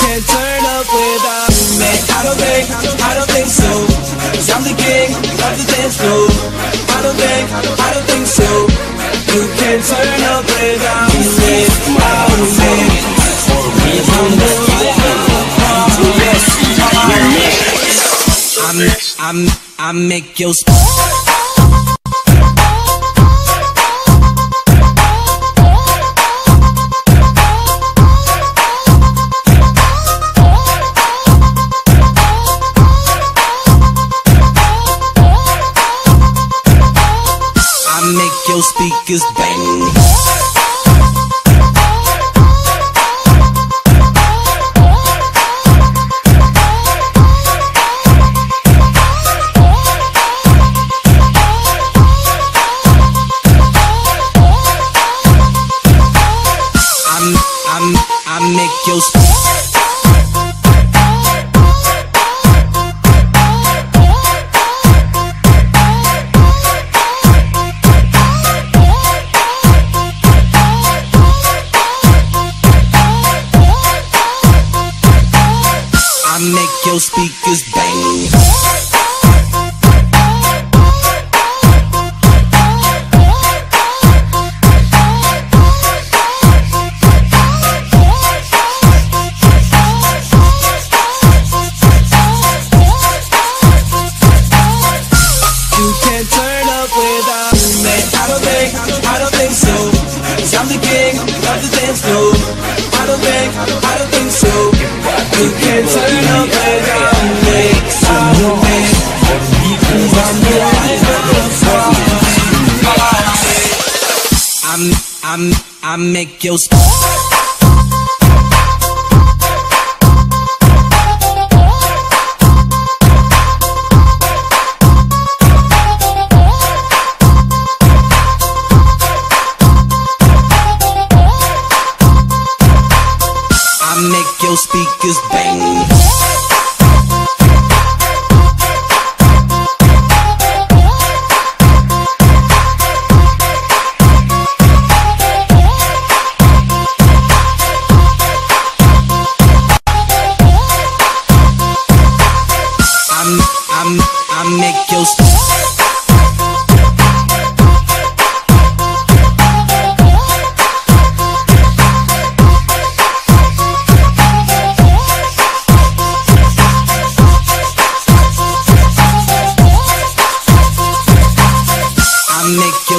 Can't turn up without me. I don't think, I don't think so. Cause I'm the king of the dance floor. I don't think, I don't think so. You can't turn up without me. Without me. I'm, I'm, I make your speakers bang. I make your speakers I'm, I'm, I make your sp-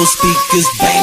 speakers bang.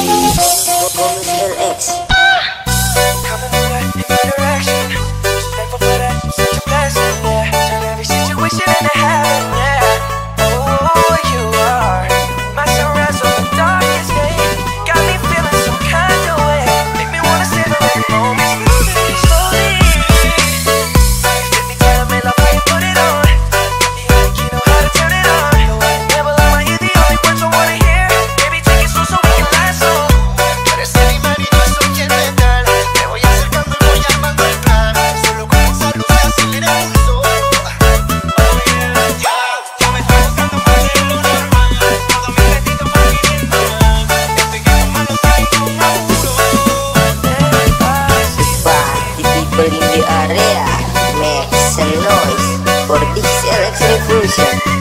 Thank you.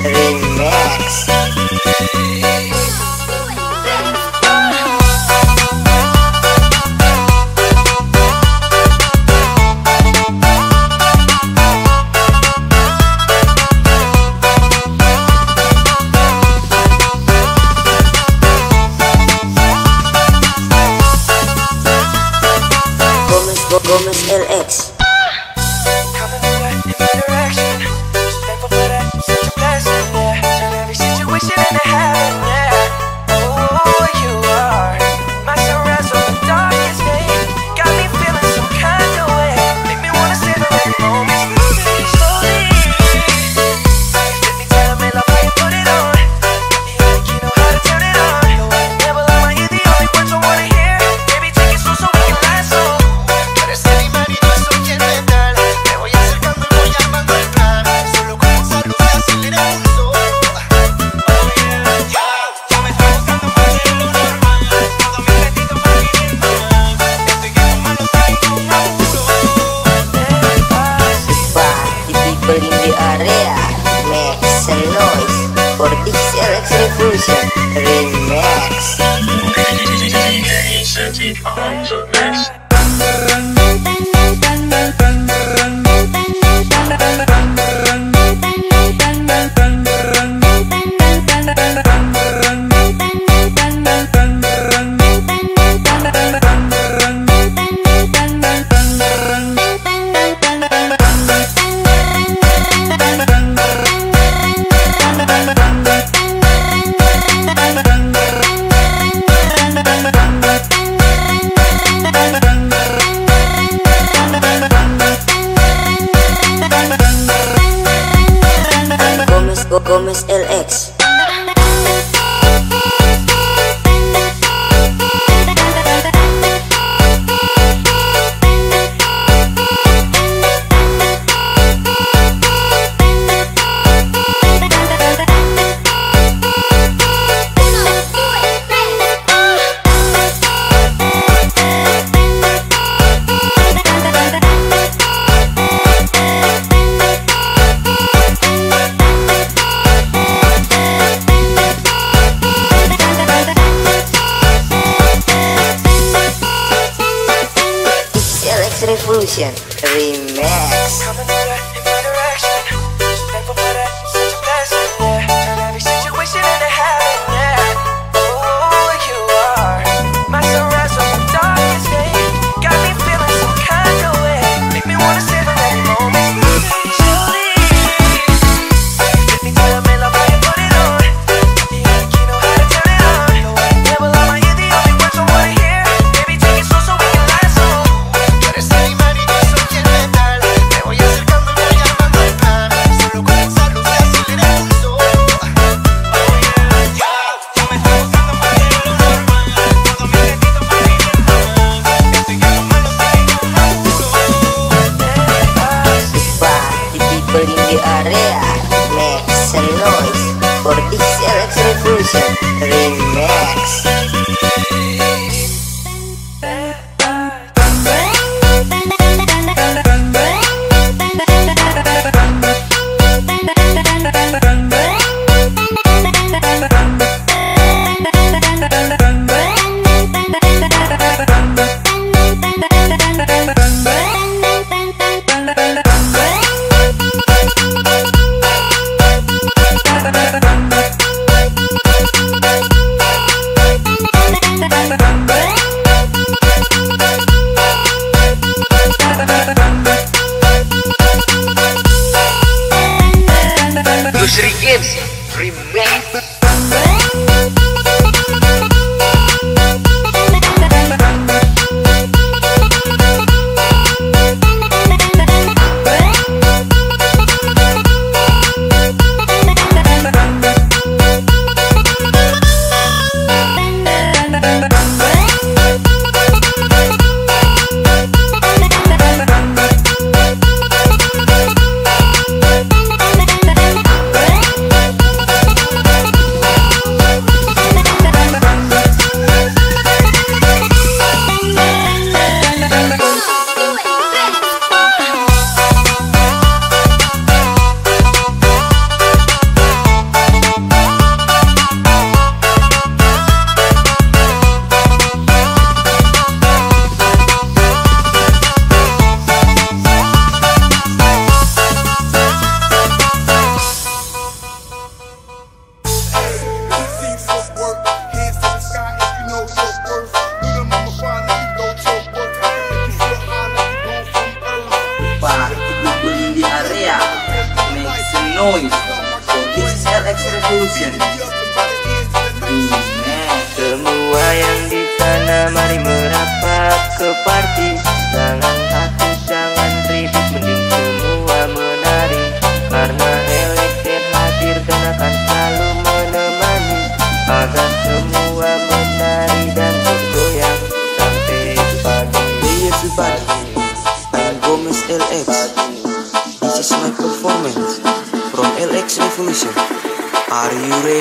Valenciana. Industri Games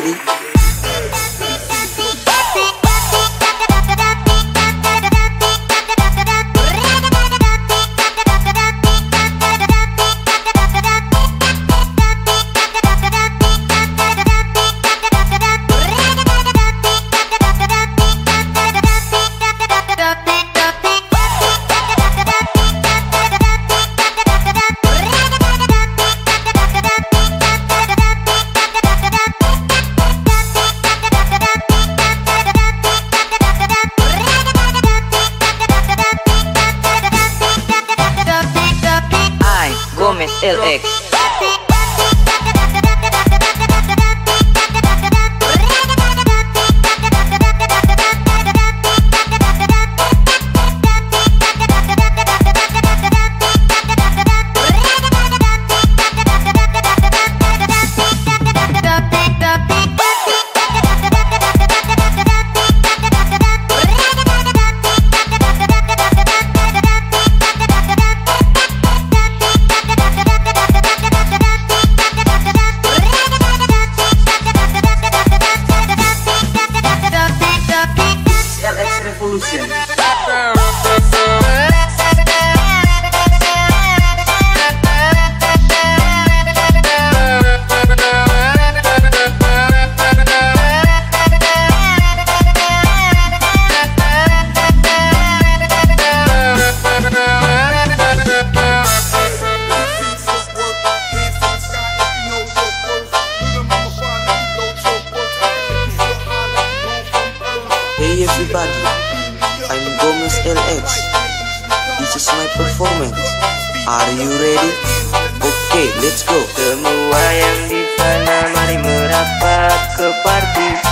Are LX. Are you ready? Okay, let's go. Semua yang di sana mari merapat ke party